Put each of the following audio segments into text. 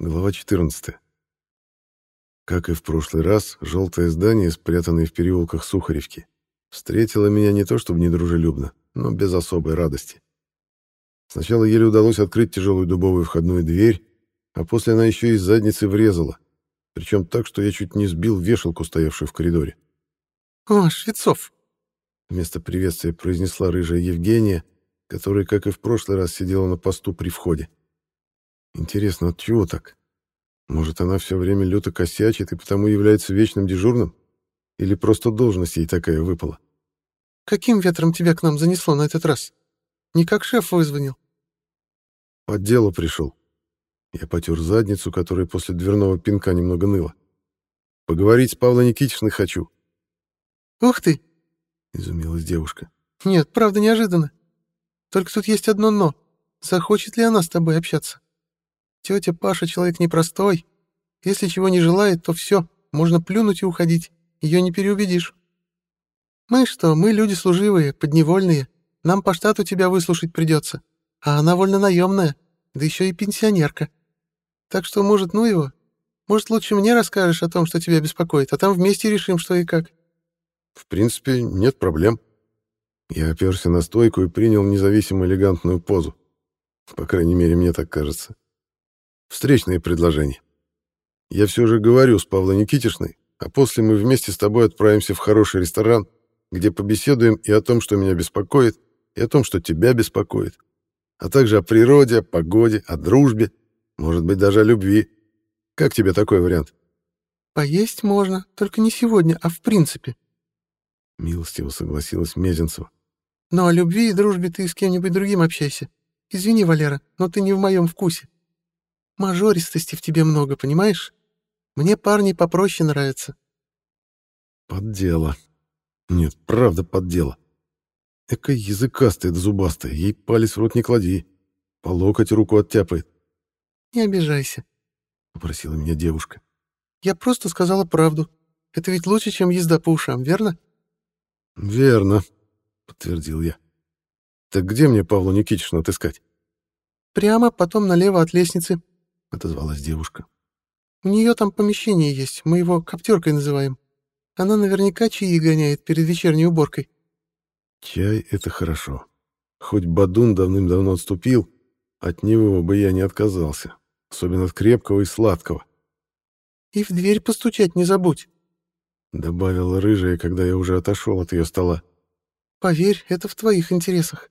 Глава 14. Как и в прошлый раз, желтое здание, спрятанное в переулках Сухаревки, встретило меня не то чтобы недружелюбно, но без особой радости. Сначала еле удалось открыть тяжелую дубовую входную дверь, а после она еще и из задницы врезала, причем так, что я чуть не сбил вешалку, стоявшую в коридоре. «О, Швецов!» Вместо приветствия произнесла рыжая Евгения, которая, как и в прошлый раз, сидела на посту при входе. Интересно, от чего так? Может, она все время люто косячит и потому является вечным дежурным? Или просто должность ей такая выпала? «Каким ветром тебя к нам занесло на этот раз? Не как шеф вызвонил?» «По делу пришел». Я потер задницу, которая после дверного пинка немного ныла. «Поговорить с Павлой Никитичной хочу». «Ух ты!» — изумилась девушка. «Нет, правда, неожиданно. Только тут есть одно «но». Захочет ли она с тобой общаться?» Тетя Паша человек непростой. Если чего не желает, то все, можно плюнуть и уходить. Ее не переубедишь. Мы что, мы люди служивые, подневольные. Нам по штату тебя выслушать придется. А она вольно-наемная, да еще и пенсионерка. Так что, может, ну его? Может, лучше мне расскажешь о том, что тебя беспокоит, а там вместе решим, что и как. В принципе, нет проблем. Я оперся на стойку и принял независимо элегантную позу. По крайней мере, мне так кажется. Встречные предложения. Я все же говорю с Павлой Никитишной, а после мы вместе с тобой отправимся в хороший ресторан, где побеседуем и о том, что меня беспокоит, и о том, что тебя беспокоит, а также о природе, о погоде, о дружбе, может быть, даже о любви. Как тебе такой вариант? Поесть можно, только не сегодня, а в принципе. Милостиво согласилась Мезенцева. Но о любви и дружбе ты с кем-нибудь другим общайся. Извини, Валера, но ты не в моем вкусе. Мажористости в тебе много, понимаешь? Мне парни попроще нравятся. Поддело. Нет, правда поддело. Экая языкастая да зубастая, ей палец в рот не клади. По локоть руку оттяпает. Не обижайся, — попросила меня девушка. Я просто сказала правду. Это ведь лучше, чем езда по ушам, верно? Верно, — подтвердил я. Так где мне Павлу Никитичну отыскать? Прямо, потом налево от лестницы, — отозвалась девушка. «У нее там помещение есть, мы его коптеркой называем. Она наверняка чаи гоняет перед вечерней уборкой». «Чай — это хорошо. Хоть Бадун давным-давно отступил, от него бы я не отказался, особенно от крепкого и сладкого». «И в дверь постучать не забудь», — добавила рыжая, когда я уже отошел от ее стола. «Поверь, это в твоих интересах.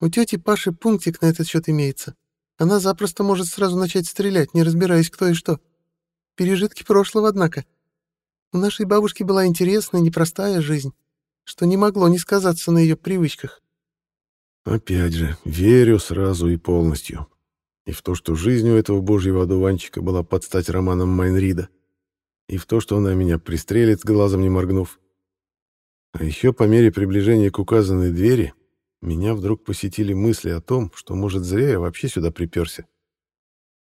У тети Паши пунктик на этот счет имеется. Она запросто может сразу начать стрелять, не разбираясь, кто и что. Пережитки прошлого, однако. У нашей бабушки была интересная, непростая жизнь, что не могло не сказаться на ее привычках. Опять же, верю сразу и полностью. И в то, что жизнь у этого божьего одуванчика была под стать романом Майнрида. И в то, что она меня пристрелит, глазом не моргнув. А еще по мере приближения к указанной двери меня вдруг посетили мысли о том, что, может, зря я вообще сюда приперся.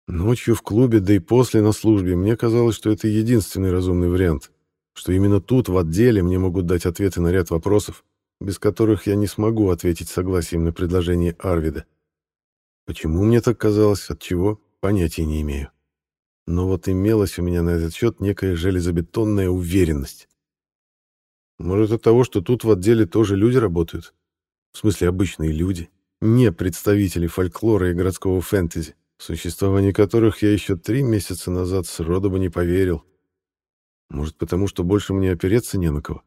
Ночью в клубе, да и после на службе, мне казалось, что это единственный разумный вариант, что именно тут, в отделе, мне могут дать ответы на ряд вопросов, без которых я не смогу ответить согласием на предложение Арвида. Почему мне так казалось, от чего, понятия не имею. Но вот имелась у меня на этот счет некая железобетонная уверенность. Может, от того, что тут в отделе тоже люди работают, в смысле обычные люди, не представители фольклора и городского фэнтези, в существовании которых я еще три месяца назад сроду бы не поверил. Может, потому что больше мне опереться не на кого?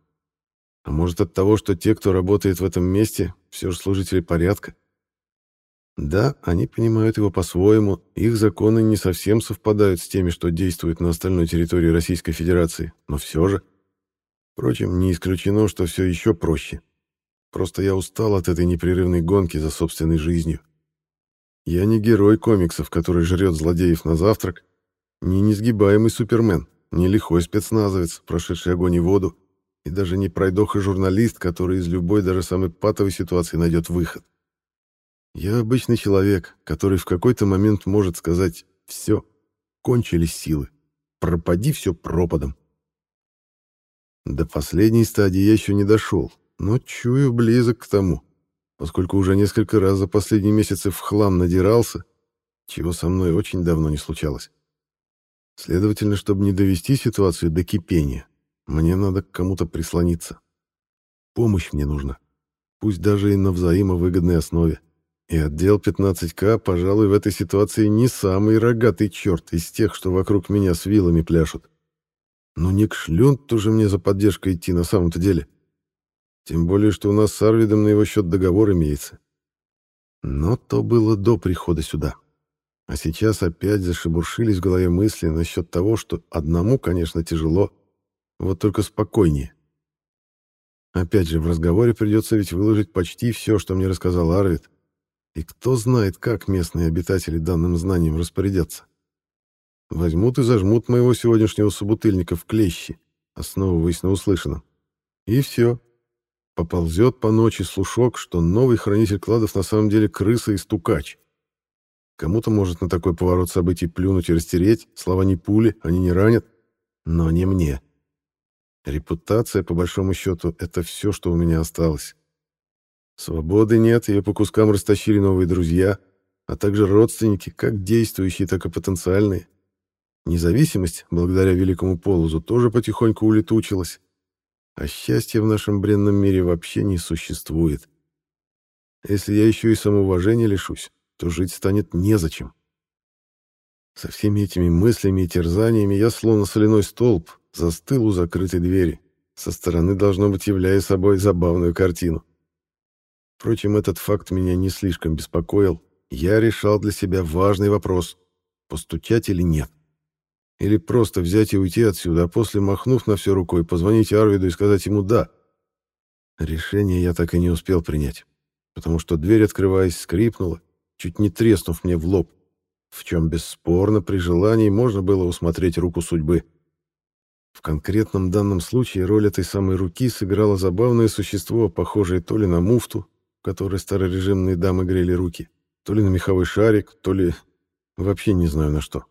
А может, от того, что те, кто работает в этом месте, все же служители порядка? Да, они понимают его по-своему, их законы не совсем совпадают с теми, что действуют на остальной территории Российской Федерации, но все же. Впрочем, не исключено, что все еще проще. Просто я устал от этой непрерывной гонки за собственной жизнью. Я не герой комиксов, который жрет злодеев на завтрак, не несгибаемый супермен, не лихой спецназовец, прошедший огонь и воду, и даже не пройдоха-журналист, который из любой, даже самой патовой ситуации найдет выход. Я обычный человек, который в какой-то момент может сказать «все, кончились силы, пропади все пропадом». До последней стадии я еще не дошел, но чую близок к тому, поскольку уже несколько раз за последние месяцы в хлам надирался, чего со мной очень давно не случалось. Следовательно, чтобы не довести ситуацию до кипения, мне надо к кому-то прислониться. Помощь мне нужна, пусть даже и на взаимовыгодной основе. И отдел 15К, пожалуй, в этой ситуации не самый рогатый черт из тех, что вокруг меня с вилами пляшут. Но не к шлюнту же мне за поддержкой идти на самом-то деле. Тем более, что у нас с Арвидом на его счет договор имеется. Но то было до прихода сюда. А сейчас опять зашебуршились в голове мысли насчет того, что одному, конечно, тяжело, вот только спокойнее. Опять же, в разговоре придется ведь выложить почти все, что мне рассказал Арвид, и кто знает, как местные обитатели данным знанием распорядятся. Возьмут и зажмут моего сегодняшнего собутыльника в клещи, основываясь на услышанном. И все. Поползет по ночи слушок, что новый хранитель кладов на самом деле крыса и стукач. Кому-то может на такой поворот событий плюнуть и растереть, слова не пули, они не ранят, но не мне. Репутация, по большому счету, это все, что у меня осталось. Свободы нет, ее по кускам растащили новые друзья, а также родственники, как действующие, так и потенциальные. Независимость, благодаря великому полозу, тоже потихоньку улетучилась. А счастья в нашем бренном мире вообще не существует. Если я еще и самоуважения лишусь, то жить станет незачем. Со всеми этими мыслями и терзаниями я, словно соляной столб, застыл у закрытой двери, со стороны, должно быть, являя собой забавную картину. Впрочем, этот факт меня не слишком беспокоил. Я решал для себя важный вопрос — постучать или нет. Или просто взять и уйти отсюда, а после, махнув на все рукой, позвонить Арвиду и сказать ему «да». Решение я так и не успел принять, потому что дверь, открываясь, скрипнула, чуть не треснув мне в лоб, в чем бесспорно при желании можно было усмотреть руку судьбы. В конкретном данном случае роль этой самой руки сыграло забавное существо, похожее то ли на муфту, которой старорежимные дамы грели руки, то ли на меховой шарик, то ли... вообще не знаю на что.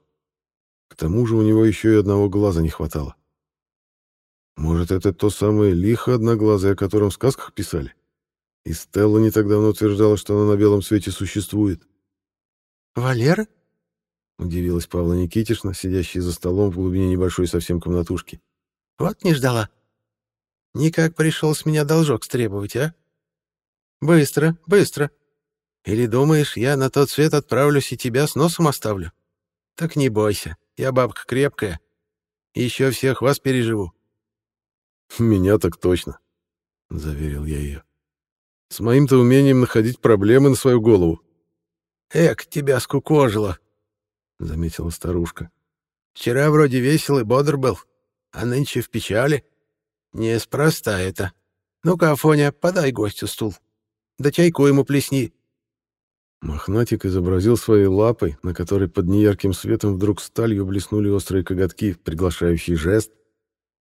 К тому же у него еще и одного глаза не хватало. Может, это то самое лихо одноглазое, о котором в сказках писали? И Стелла не так давно утверждала, что она на белом свете существует. «Валера?» — удивилась Павла Никитишна, сидящая за столом в глубине небольшой совсем комнатушки. «Вот не ждала. Никак пришел с меня должок стребовать, а?» Быстро, быстро. Или думаешь, я на тот свет отправлюсь и тебя с носом оставлю? Так не бойся, я бабка крепкая. Еще всех вас переживу. Меня так точно, заверил я ее. С моим-то умением находить проблемы на свою голову. Эк, тебя скукожило, заметила старушка. Вчера вроде весел и бодр был, а нынче в печали. Неспроста это. Ну-ка, Афоня, подай гостю стул. Да чайку ему плесни». Мохнатик изобразил своей лапой, на которой под неярким светом вдруг сталью блеснули острые коготки, приглашающий жест,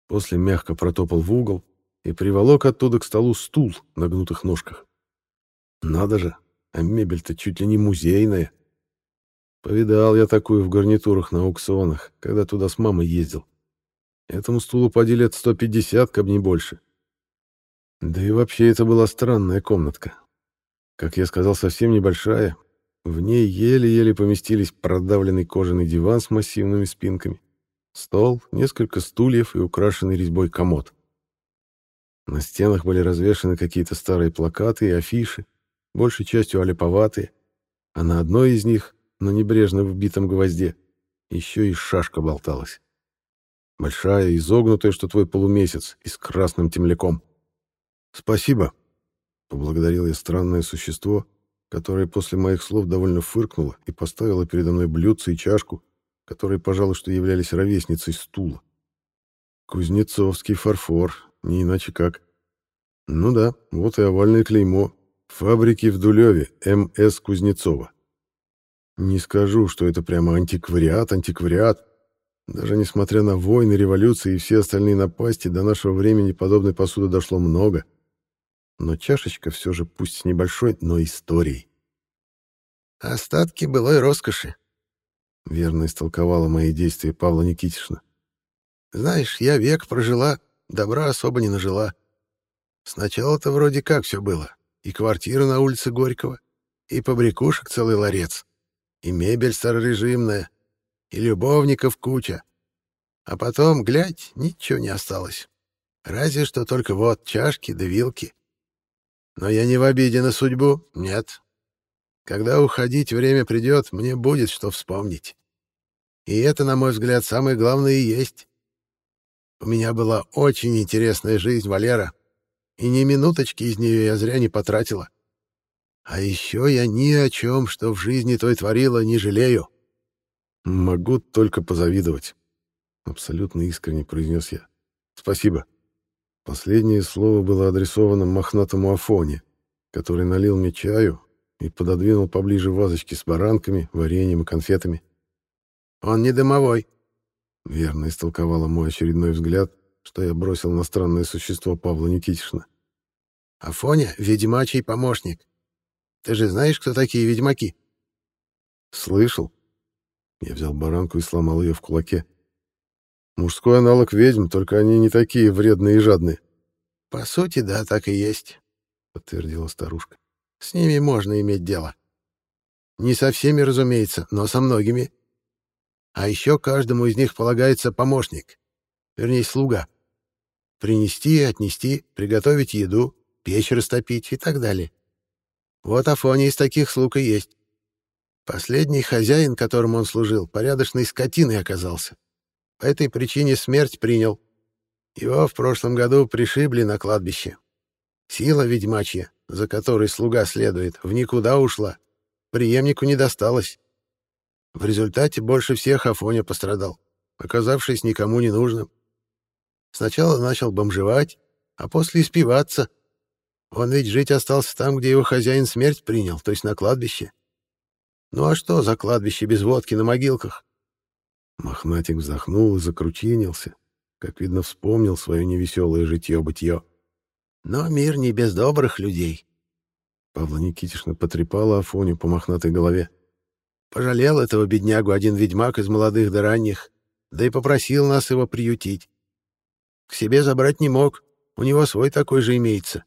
после мягко протопал в угол и приволок оттуда к столу стул на гнутых ножках. Надо же, а мебель-то чуть ли не музейная. Повидал я такую в гарнитурах на аукционах, когда туда с мамой ездил. Этому стулу поди лет 150, как не больше. Да и вообще это была странная комнатка. Как я сказал, совсем небольшая. В ней еле-еле поместились продавленный кожаный диван с массивными спинками, стол, несколько стульев и украшенный резьбой комод. На стенах были развешаны какие-то старые плакаты и афиши, большей частью олиповатые, а на одной из них, на небрежно вбитом гвозде, еще и шашка болталась. Большая, изогнутая, что твой полумесяц, и с красным темляком. «Спасибо», Поблагодарил я странное существо, которое после моих слов довольно фыркнуло и поставило передо мной блюдце и чашку, которые, пожалуй, что являлись ровесницей стула. Кузнецовский фарфор, не иначе как. Ну да, вот и овальное клеймо. Фабрики в Дулеве, М.С. Кузнецова. Не скажу, что это прямо антиквариат, антиквариат. Даже несмотря на войны, революции и все остальные напасти, до нашего времени подобной посуды дошло много — но чашечка все же пусть с небольшой, но историей. «Остатки былой роскоши», — верно истолковала мои действия Павла Никитишна. «Знаешь, я век прожила, добра особо не нажила. Сначала-то вроде как все было. И квартира на улице Горького, и побрякушек целый ларец. и мебель старорежимная, и любовников куча. А потом, глядь, ничего не осталось. Разве что только вот чашки да вилки. Но я не в обиде на судьбу, нет. Когда уходить время придет, мне будет что вспомнить. И это, на мой взгляд, самое главное и есть. У меня была очень интересная жизнь, Валера, и ни минуточки из нее я зря не потратила. А еще я ни о чем, что в жизни той творила, не жалею. Могу только позавидовать. Абсолютно искренне произнес я. Спасибо. Последнее слово было адресовано мохнатому Афоне, который налил мне чаю и пододвинул поближе вазочки с баранками, вареньем и конфетами. «Он не домовой», — верно истолковала мой очередной взгляд, что я бросил на странное существо Павла Никитишна. «Афоня — ведьмачий помощник. Ты же знаешь, кто такие ведьмаки?» «Слышал». Я взял баранку и сломал ее в кулаке. «Мужской аналог ведьм, только они не такие вредные и жадные». «По сути, да, так и есть», — подтвердила старушка. «С ними можно иметь дело. Не со всеми, разумеется, но со многими. А еще каждому из них полагается помощник, вернее, слуга. Принести, отнести, приготовить еду, печь растопить и так далее. Вот Афоня из таких слуг и есть. Последний хозяин, которому он служил, порядочной скотиной оказался. По этой причине смерть принял. Его в прошлом году пришибли на кладбище. Сила ведьмачья, за которой слуга следует, в никуда ушла. Приемнику не досталось. В результате больше всех Афоня пострадал, оказавшись никому не нужным. Сначала начал бомжевать, а после испиваться — он ведь жить остался там, где его хозяин смерть принял, то есть на кладбище. Ну а что за кладбище без водки на могилках? Мохнатик вздохнул и закручинился. Как видно, вспомнил свое невеселое житье-бытье. Но мир не без добрых людей. Павла Никитишна потрепала Афоню по мохнатой голове. Пожалел этого беднягу один ведьмак из молодых до ранних, да и попросил нас его приютить. К себе забрать не мог, у него свой такой же имеется.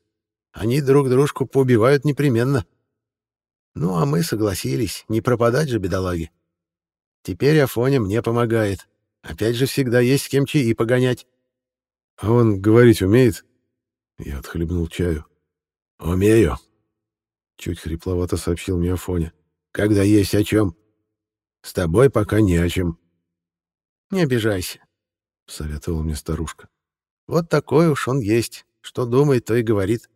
Они друг дружку поубивают непременно. Ну, а мы согласились, не пропадать же бедолаги. Теперь Афоня мне помогает. Опять же, всегда есть с кем чаи погонять. — А он говорить умеет? Я отхлебнул чаю. — Умею. Чуть хрипловато сообщил мне Афоня. — Когда есть о чем. С тобой пока не о чем. — Не обижайся, — советовала мне старушка. — Вот такой уж он есть. Что думает, то и говорит.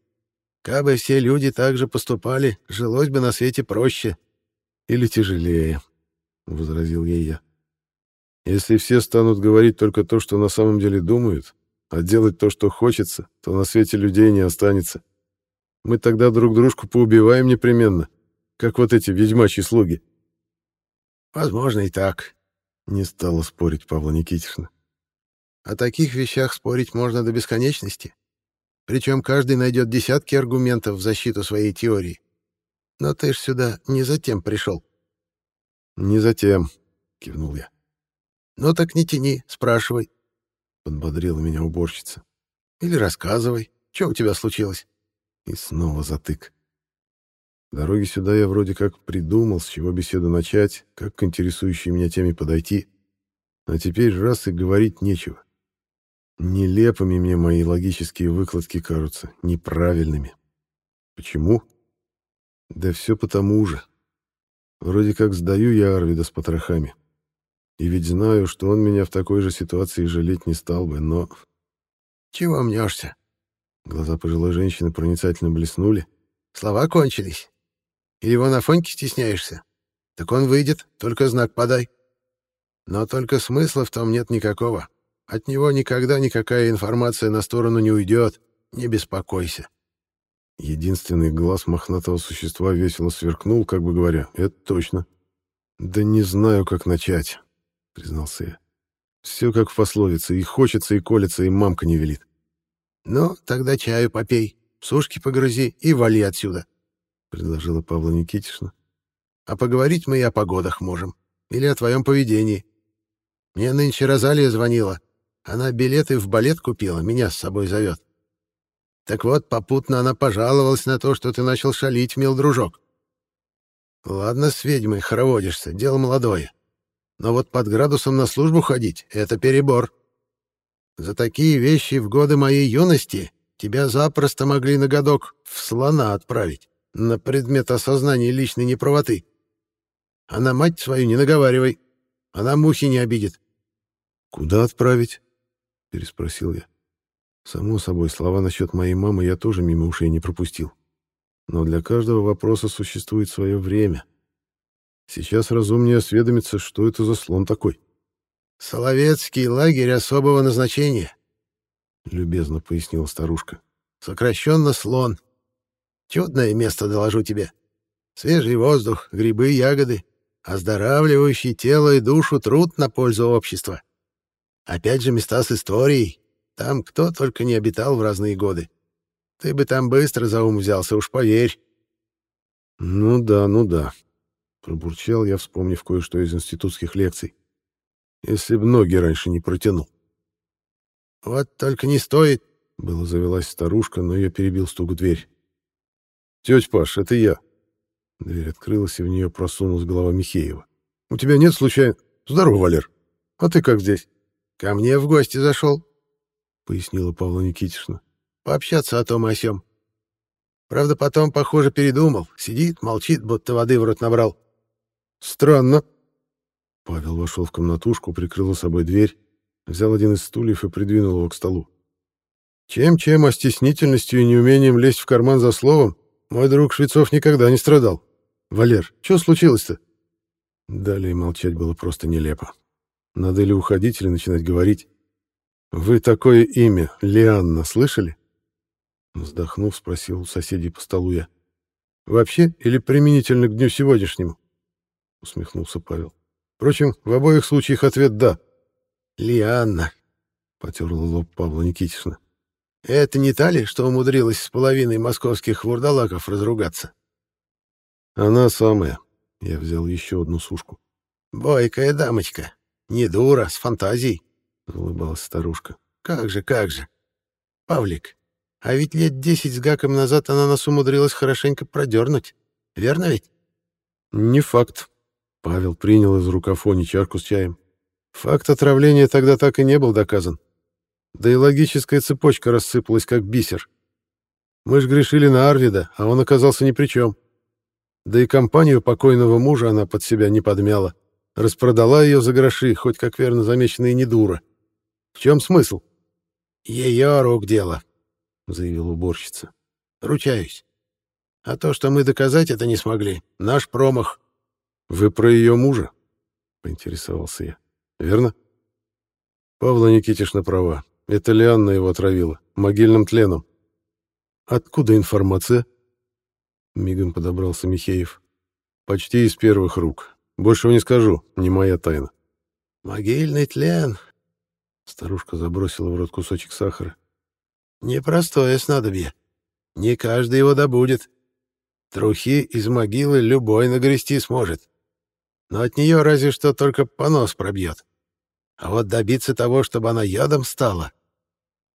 Кабы все люди так же поступали, жилось бы на свете проще. Или тяжелее, — возразил ей я. Если все станут говорить только то, что на самом деле думают, а делать то, что хочется, то на свете людей не останется. Мы тогда друг дружку поубиваем непременно, как вот эти ведьмачьи слуги. Возможно и так, — не стала спорить Павла Никитишна. О таких вещах спорить можно до бесконечности. Причем каждый найдет десятки аргументов в защиту своей теории. Но ты ж сюда не затем пришел. «Не затем», — кивнул я. «Ну так не тяни, спрашивай», — подбодрила меня уборщица. «Или рассказывай, что у тебя случилось?» И снова затык. В дороге сюда я вроде как придумал, с чего беседу начать, как к интересующей меня теме подойти. А теперь раз и говорить нечего. Нелепыми мне мои логические выкладки кажутся, неправильными. Почему? Да все потому же. Вроде как сдаю я Арвида с потрохами. И ведь знаю, что он меня в такой же ситуации жалеть не стал бы, но... Чего мнешься? Глаза пожилой женщины проницательно блеснули. Слова кончились. Или его на фоньке стесняешься? Так он выйдет, только знак подай. Но только смысла в том нет никакого. От него никогда никакая информация на сторону не уйдет. Не беспокойся. Единственный глаз мохнатого существа весело сверкнул, как бы говоря, «Это точно». «Да не знаю, как начать», — признался я. «Все как в пословице, и хочется, и колется, и мамка не велит». «Ну, тогда чаю попей, сушки погрызи и вали отсюда», — предложила Павла Никитишна. «А поговорить мы и о погодах можем, или о твоем поведении. Мне нынче Розалия звонила, она билеты в балет купила, меня с собой зовет. Так вот, попутно она пожаловалась на то, что ты начал шалить, мил дружок. Ладно, с ведьмой хороводишься, дело молодое. Но вот под градусом на службу ходить — это перебор. За такие вещи в годы моей юности тебя запросто могли на годок в слона отправить на предмет осознания личной неправоты. А на мать свою не наговаривай, она мухи не обидит. «Куда отправить?» — переспросил я. Само собой, слова насчет моей мамы я тоже мимо ушей не пропустил. Но для каждого вопроса существует свое время. Сейчас разумнее осведомиться, что это за слон такой. «Соловецкий лагерь особого назначения», — любезно пояснила старушка. «Сокращенно слон. Чудное место, доложу тебе. Свежий воздух, грибы, ягоды, оздоравливающий тело и душу труд на пользу общества. Опять же места с историей. Там кто только не обитал в разные годы. Ты бы там быстро за ум взялся, уж поверь. Ну да, ну да. Пробурчал я, вспомнив кое-что из институтских лекций. Если б ноги раньше не протянул. Вот только не стоит. Было завелась старушка, но я перебил стук в дверь. «Тетя Паш, это я». Дверь открылась, и в нее просунулась голова Михеева. «У тебя нет случайно...» «Здорово, Валер. А ты как здесь?» «Ко мне в гости зашел», — пояснила Павла Никитична. «Пообщаться о том и о сём. Правда, потом, похоже, передумал. Сидит, молчит, будто воды в рот набрал». «Странно». Павел вошел в комнатушку, прикрыл собой дверь, взял один из стульев и придвинул его к столу. Чем-чем, а стеснительностью и неумением лезть в карман за словом, мой друг Швецов никогда не страдал. Валер, что случилось-то? Далее молчать было просто нелепо. Надо ли уходить или начинать говорить? «Вы такое имя, Лианна, слышали?» Вздохнув, спросил у соседей по столу я. «Вообще или применительно к дню сегодняшнему?» Усмехнулся Павел. Впрочем, в обоих случаях ответ «да». «Лианна», — потерла лоб Павла Никитична. «Это не та ли, что умудрилась с половиной московских вурдалаков разругаться?» «Она самая». Я взял еще одну сушку. «Бойкая дамочка. Не дура, с фантазией, — улыбалась старушка. Как же, как же. Павлик, а ведь лет десять с гаком назад она нас умудрилась хорошенько продернуть. Верно ведь? Не факт. Павел принял из рукафони чарку с чаем. Факт отравления тогда так и не был доказан. Да и логическая цепочка рассыпалась, как бисер. Мы ж грешили на Арвида, а он оказался ни при чем. Да и компанию покойного мужа она под себя не подмяла. Распродала ее за гроши, хоть, как верно замечено, и не дура. В чем смысл? Ее рук дело, — заявила уборщица. Ручаюсь. А то, что мы доказать это не смогли, наш промах. Вы про ее мужа? — поинтересовался я. Верно? Павла Никитишна права. Это Лианна его отравила. Могильным тленом. Откуда информация? Мигом подобрался Михеев. Почти из первых рук. Большего не скажу, не моя тайна. Могильный тлен. Старушка забросила в рот кусочек сахара. Непростое снадобье. Не каждый его добудет. Трухи из могилы любой нагрести сможет. Но от нее разве что только понос пробьет. А вот добиться того, чтобы она ядом стала,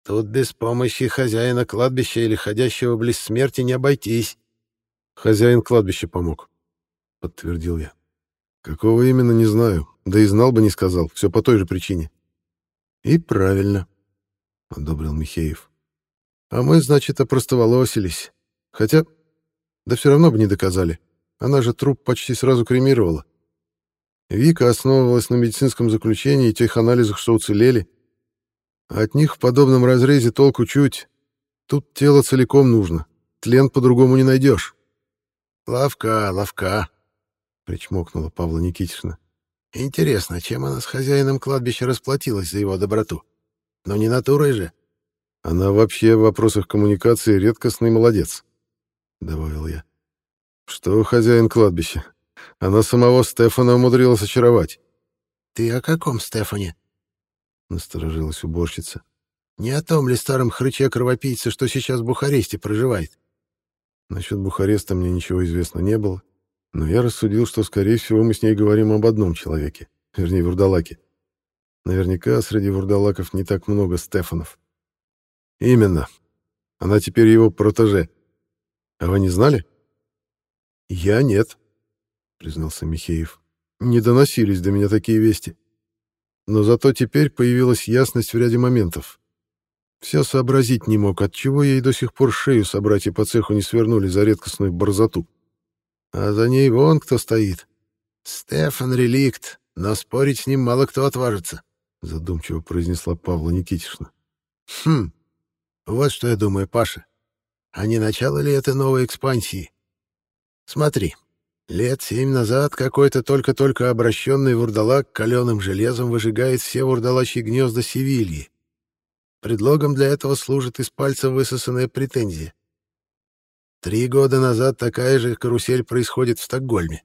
тут без помощи хозяина кладбища или ходящего близ смерти не обойтись. Хозяин кладбища помог, — подтвердил я. Какого именно, не знаю. Да и знал бы, не сказал. Все по той же причине. И правильно, — одобрил Михеев. А мы, значит, опростоволосились. Хотя, да все равно бы не доказали. Она же труп почти сразу кремировала. Вика основывалась на медицинском заключении и тех анализах, что уцелели. А от них в подобном разрезе толку чуть. Тут тело целиком нужно. Тлен по-другому не найдешь. Ловка, ловка, — причмокнула Павла Никитична. «Интересно, чем она с хозяином кладбища расплатилась за его доброту? Но не натурой же». «Она вообще в вопросах коммуникации редкостный молодец», — добавил я. «Что хозяин кладбища? Она самого Стефана умудрилась очаровать». «Ты о каком Стефане?» — насторожилась уборщица. «Не о том ли старом хрыче-кровопийце, что сейчас в Бухаресте проживает?» Насчет Бухареста мне ничего известно не было, но я рассудил, что, скорее всего, мы с ней говорим об одном человеке, вернее, вурдалаке. Наверняка среди вурдалаков не так много Стефанов. Именно. Она теперь его протеже. А вы не знали? Я нет. признался Михеев. Не доносились до меня такие вести. Но зато теперь появилась ясность в ряде моментов. Все сообразить не мог, отчего ей до сих пор шею собратья по цеху не свернули за редкостную борзоту. А за ней вон кто стоит. Стефан Реликт, но спорить с ним мало кто отважится, задумчиво произнесла Павла Никитична. Хм, вот что я думаю, Паша. А не начало ли это новой экспансии? Смотри, лет семь назад какой-то только-только обращенный вурдалак каленым железом выжигает все вурдалачьи гнезда Севильи. Предлогом для этого служит из пальца высосанная претензия. Три года назад такая же карусель происходит в Стокгольме.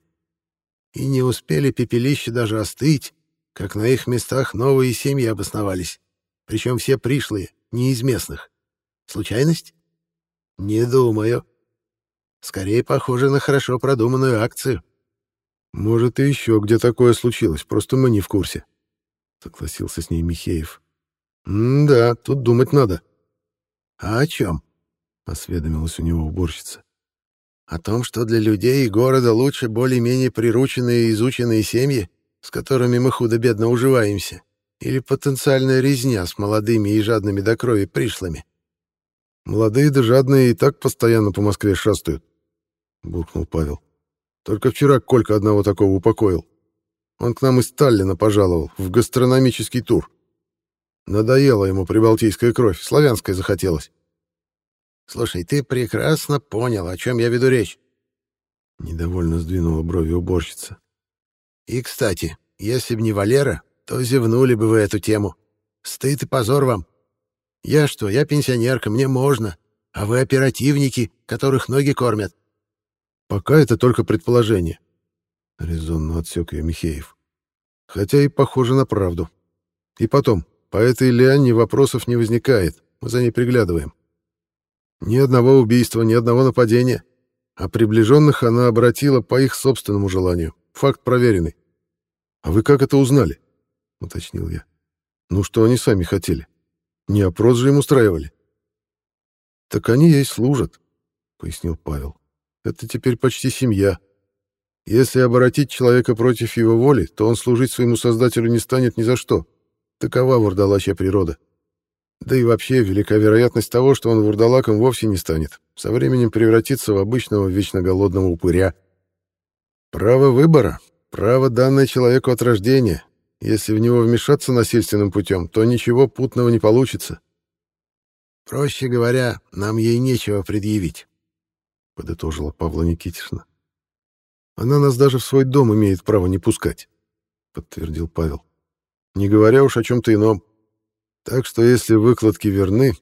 И не успели пепелища даже остыть, как на их местах новые семьи обосновались, причем все пришлые, не из местных. Случайность? Не думаю. Скорее похоже на хорошо продуманную акцию. Может, и еще где такое случилось, просто мы не в курсе. Согласился с ней Михеев. «Да, тут думать надо». «А о чем?» — осведомилась у него уборщица. «О том, что для людей и города лучше более-менее прирученные и изученные семьи, с которыми мы худо-бедно уживаемся, или потенциальная резня с молодыми и жадными до крови пришлыми?» «Молодые да жадные и так постоянно по Москве шастают», — буркнул Павел. «Только вчера Колька одного такого упокоил. Он к нам из Таллина пожаловал, в гастрономический тур. Надоела ему прибалтийская кровь, славянская захотелось. Слушай, ты прекрасно понял, о чем я веду речь. Недовольно сдвинула брови уборщица. И, кстати, если б не Валера, то зевнули бы вы эту тему. Стыд и позор вам. Я что, я пенсионерка, мне можно. А вы оперативники, которых ноги кормят. Пока это только предположение. Резонно отсек ее Михеев. Хотя и похоже на правду. И потом, по этой Лианне вопросов не возникает, мы за ней приглядываем. Ни одного убийства, ни одного нападения. А приближенных она обратила по их собственному желанию. Факт проверенный. «А вы как это узнали?» — уточнил я. «Ну, что они сами хотели? Не опрос же им устраивали». «Так они ей служат», — пояснил Павел. «Это теперь почти семья. Если обратить человека против его воли, то он служить своему создателю не станет ни за что. Такова вурдалачья природа. Да и вообще велика вероятность того, что он вурдалаком вовсе не станет. Со временем превратится в обычного вечно голодного упыря. Право выбора, право данное человеку от рождения. Если в него вмешаться насильственным путем, то ничего путного не получится. Проще говоря, нам ей нечего предъявить, подытожила Павла Никитична. Она нас даже в свой дом имеет право не пускать, подтвердил Павел не говоря уж о чем-то ином. Так что если выкладки верны,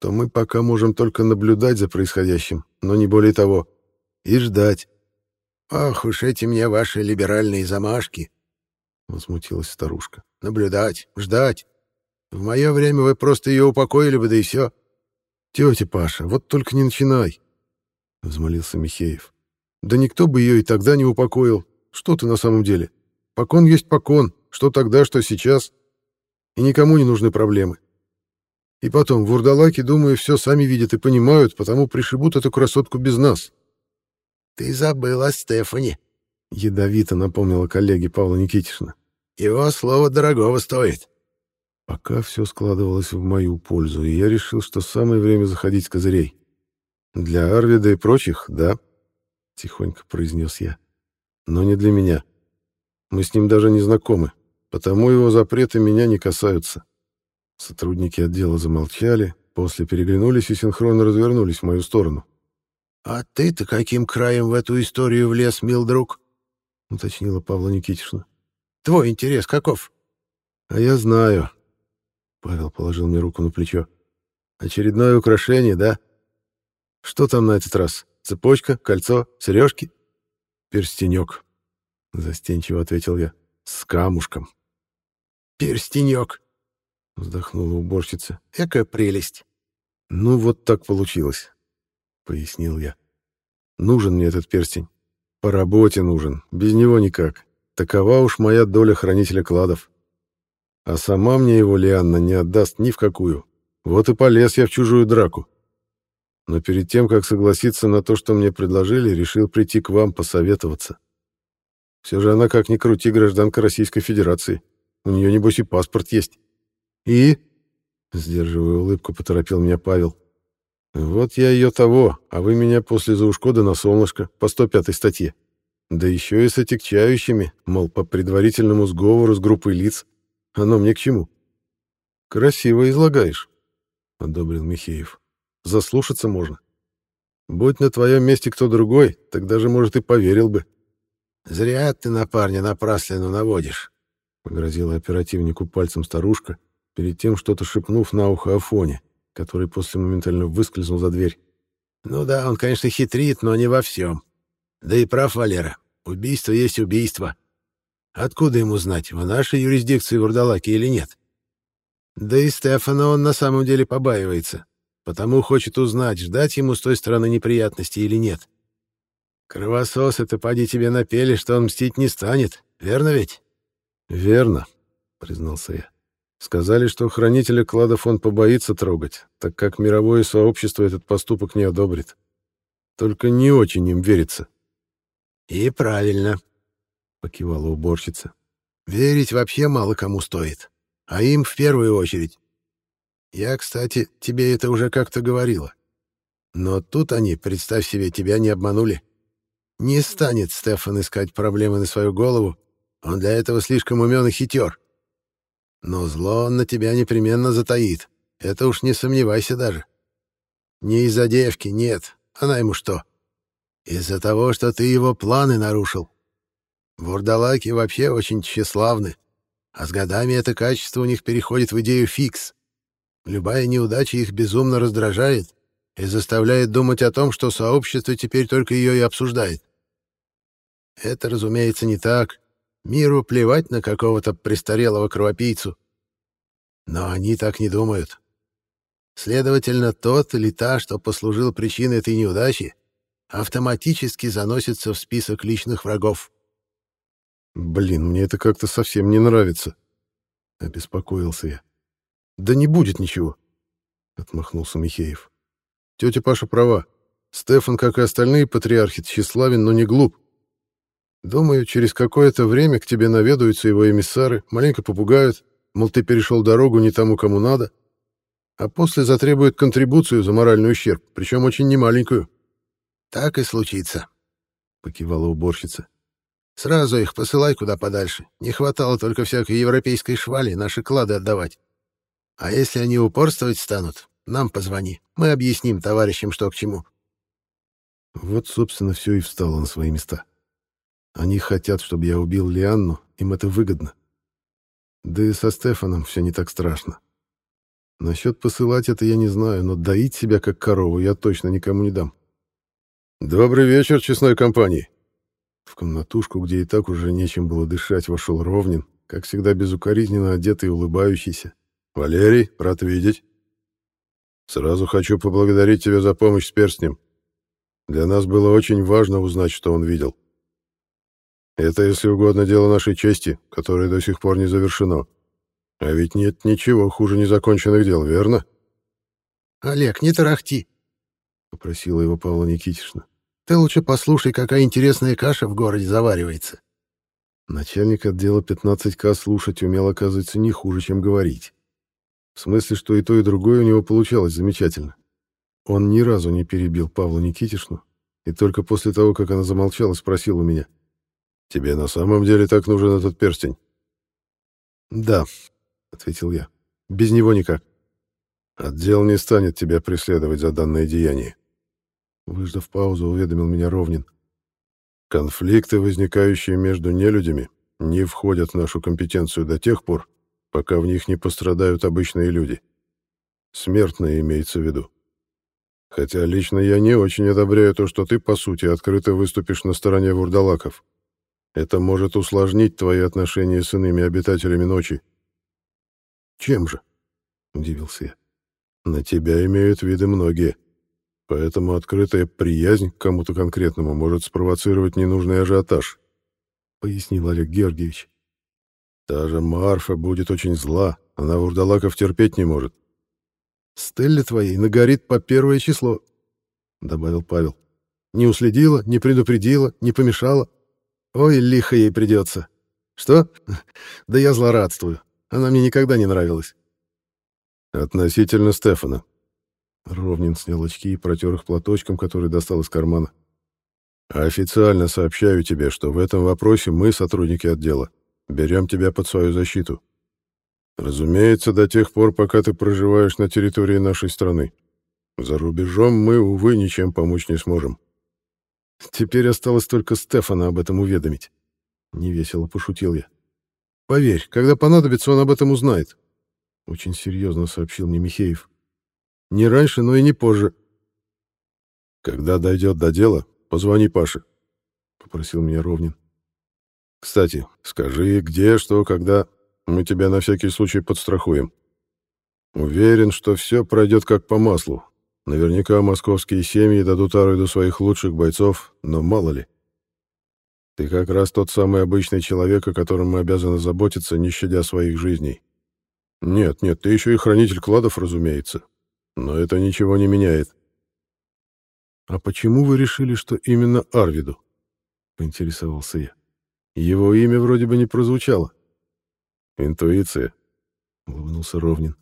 то мы пока можем только наблюдать за происходящим, но не более того. И ждать. «Ах уж эти мне ваши либеральные замашки!» — возмутилась старушка. «Наблюдать, ждать. В мое время вы просто ее упокоили бы, да и все». «Тетя Паша, вот только не начинай!» — взмолился Михеев. «Да никто бы ее и тогда не упокоил. Что ты на самом деле? Покон есть покон. Что тогда, что сейчас. И никому не нужны проблемы. И потом, вурдалаки, думаю, все сами видят и понимают, потому пришибут эту красотку без нас. «Ты забыл о Стефане», — ядовито напомнила коллеге Павла Никитишна. «Его слово дорогого стоит». Пока все складывалось в мою пользу, и я решил, что самое время заходить с козырей. «Для Арвида и прочих, да», — тихонько произнес я. «Но не для меня. Мы с ним даже не знакомы. Потому его запреты меня не касаются. Сотрудники отдела замолчали, после переглянулись и синхронно развернулись в мою сторону. «А ты-то каким краем в эту историю влез, мил друг?» — уточнила Павла Никитишна. «Твой интерес каков?» «А я знаю». Павел положил мне руку на плечо. «Очередное украшение, да? Что там на этот раз? Цепочка, кольцо, сережки?» «Перстенек», — застенчиво ответил я. «С камушком». «Перстенек!» — вздохнула уборщица. «Экая прелесть!» «Ну, вот так получилось», — пояснил я. «Нужен мне этот перстень. По работе нужен. Без него никак. Такова уж моя доля хранителя кладов. А сама мне его Лианна не отдаст ни в какую. Вот и полез я в чужую драку. Но перед тем, как согласиться на то, что мне предложили, решил прийти к вам посоветоваться. Все же она, как ни крути, гражданка Российской Федерации. У нее, небось, и паспорт есть. И, сдерживая улыбку, поторопил меня Павел. Вот я ее того, а вы меня после заушкода на солнышко по 105 статье. Да еще и с отягчающими, мол, по предварительному сговору с группой лиц. Оно мне к чему? Красиво излагаешь, — одобрил Михеев. Заслушаться можно. Будь на твоем месте кто другой, тогда же, может, и поверил бы. Зря ты на парня напраслину наводишь, — погрозила оперативнику пальцем старушка, перед тем что-то шепнув на ухо Афоне, который после моментально выскользнул за дверь. Ну да, он, конечно, хитрит, но не во всем. Да и прав Валера. Убийство есть убийство. Откуда ему знать, в нашей юрисдикции вурдалаки или нет? Да и Стефана он на самом деле побаивается, потому хочет узнать, ждать ему с той стороны неприятностей или нет. Кровосос это поди тебе напели, что он мстить не станет, верно ведь? Верно, признался я. Сказали, что хранителя кладов он побоится трогать, так как мировое сообщество этот поступок не одобрит. Только не очень им верится. «И правильно», — покивала уборщица. «Верить вообще мало кому стоит, а им в первую очередь. Я, кстати, тебе это уже как-то говорила. Но тут они, представь себе, тебя не обманули. Не станет Стефан искать проблемы на свою голову, он для этого слишком умен и хитер. Но зло он на тебя непременно затаит, это уж не сомневайся даже. Не из-за девки, нет, она ему что? Из-за того, что ты его планы нарушил. Вурдалаки вообще очень тщеславны, а с годами это качество у них переходит в идею фикс. Любая неудача их безумно раздражает и заставляет думать о том, что сообщество теперь только ее и обсуждает. Это, разумеется, не так. Миру плевать на какого-то престарелого кровопийцу. Но они так не думают. Следовательно, тот или та, что послужил причиной этой неудачи, автоматически заносится в список личных врагов. Блин, мне это как-то совсем не нравится, обеспокоился я. Да не будет ничего, отмахнулся Михеев. Тетя Паша права. Стефан, как и остальные патриархи, тщеславен, но не глуп. Думаю, через какое-то время к тебе наведаются его эмиссары, маленько попугают, мол, ты перешел дорогу не тому, кому надо, а после затребуют контрибуцию за моральный ущерб, причем очень немаленькую. Так и случится, покивала уборщица. Сразу их посылай куда подальше. Не хватало только всякой европейской швали наши клады отдавать. А если они упорствовать станут, нам позвони. Мы объясним товарищам, что к чему. Вот, собственно, все и встало на свои места. Они хотят, чтобы я убил Лианну, им это выгодно. Да и со Стефаном все не так страшно. Насчет посылать это я не знаю, но доить себя как корову я точно никому не дам. «Добрый вечер, честной компании!» В комнатушку, где и так уже нечем было дышать, вошел Ровнин, как всегда безукоризненно одетый и улыбающийся. «Валерий, рад видеть. Сразу хочу поблагодарить тебя за помощь с перстнем. Для нас было очень важно узнать, что он видел. Это, если угодно, дело нашей чести, которое до сих пор не завершено. А ведь нет ничего хуже незаконченных дел, верно?» «Олег, не тарахти!» — попросила его Павла Никитична. «Ты лучше послушай, какая интересная каша в городе заваривается». Начальник отдела 15К слушать умел, оказывается, не хуже, чем говорить. В смысле, что и то, и другое у него получалось замечательно. Он ни разу не перебил Павлу Никитишну, и только после того, как она замолчала, спросил у меня. «Тебе на самом деле так нужен этот перстень?» «Да», — ответил я. «Без него никак». Отдел не станет тебя преследовать за данное деяние. Выждав паузу, уведомил меня Ровнин. Конфликты, возникающие между нелюдями, не входят в нашу компетенцию до тех пор, пока в них не пострадают обычные люди. Смертные имеется в виду. Хотя лично я не очень одобряю то, что ты, по сути, открыто выступишь на стороне вурдалаков. Это может усложнить твои отношения с иными обитателями ночи. Чем же? Удивился я. На тебя имеют виды многие. Поэтому открытая приязнь к кому-то конкретному может спровоцировать ненужный ажиотаж, — пояснил Олег Георгиевич. Та же Марфа будет очень зла, она вурдалаков терпеть не может. «Стелле твоей нагорит по первое число», — добавил Павел. «Не уследила, не предупредила, не помешала. Ой, лихо ей придется. Что? Да я злорадствую. Она мне никогда не нравилась. Относительно Стефана. Ровнин снял очки и протер их платочком, который достал из кармана. Официально сообщаю тебе, что в этом вопросе мы, сотрудники отдела, берем тебя под свою защиту. Разумеется, до тех пор, пока ты проживаешь на территории нашей страны. За рубежом мы, увы, ничем помочь не сможем. Теперь осталось только Стефана об этом уведомить. Невесело пошутил я. Поверь, когда понадобится, он об этом узнает. Очень серьезно сообщил мне Михеев. Не раньше, но и не позже. Когда дойдет до дела, позвони Паше, попросил меня Ровнин. Кстати, скажи, где, что, когда. Мы тебя на всякий случай подстрахуем. Уверен, что все пройдет как по маслу. Наверняка московские семьи дадут Арвиду своих лучших бойцов, но мало ли. Ты как раз тот самый обычный человек, о котором мы обязаны заботиться, не щадя своих жизней. Нет, нет, ты еще и хранитель кладов, разумеется. Но это ничего не меняет. А почему вы решили, что именно Арвиду? Поинтересовался я. Его имя вроде бы не прозвучало. Интуиция, улыбнулся Ровнин.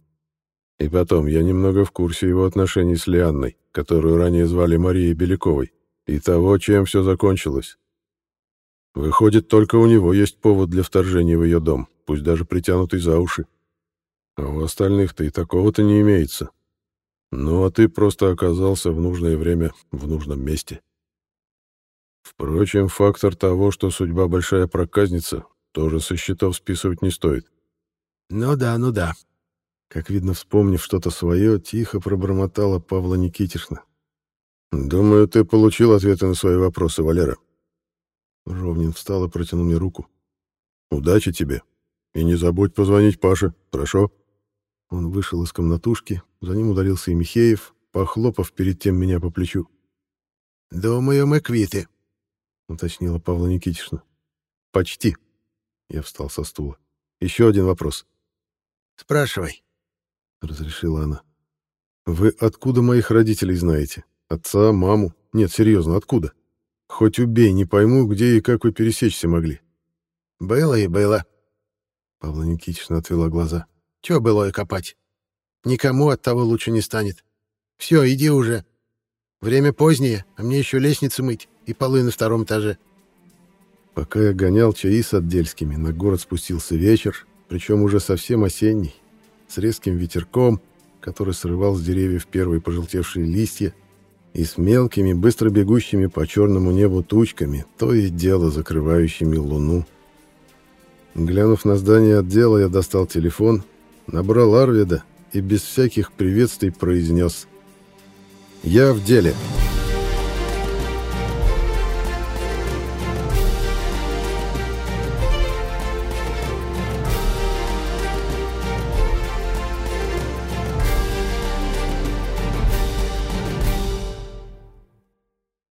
И потом, я немного в курсе его отношений с Лианной, которую ранее звали Марией Беляковой, и того, чем все закончилось. Выходит, только у него есть повод для вторжения в ее дом, пусть даже притянутый за уши. А у остальных-то и такого-то не имеется. Ну, а ты просто оказался в нужное время в нужном месте. Впрочем, фактор того, что судьба большая проказница, тоже со счетов списывать не стоит. Ну да, ну да. Как видно, вспомнив что-то свое, тихо пробормотала Павла Никитишна. Думаю, ты получил ответы на свои вопросы, Валера. Ровнин встал и протянул мне руку. Удачи тебе. И не забудь позвонить Паше, хорошо? Он вышел из комнатушки, за ним ударился и Михеев, похлопав перед тем меня по плечу. «Думаю, мы квиты», — уточнила Павла Никитична. «Почти», я встал со стула. «Еще один вопрос». «Спрашивай», — разрешила она. «Вы откуда моих родителей знаете? Отца, маму? Нет, серьезно, откуда? Хоть убей, не пойму, где и как вы пересечься могли». «Было и было», — Павла Никитична отвела глаза. «Чего было и копать? Никому от того лучше не станет. Все, иди уже. Время позднее, а мне еще лестницу мыть и полы на втором этаже». Пока я гонял чаи с отдельскими, на город спустился вечер, причем уже совсем осенний, с резким ветерком, который срывал с деревьев первые пожелтевшие листья, и с мелкими, быстро бегущими по черному небу тучками, то и дело закрывающими луну. Глянув на здание отдела, я достал телефон, набрал Арвида и без всяких приветствий произнес «Я в деле».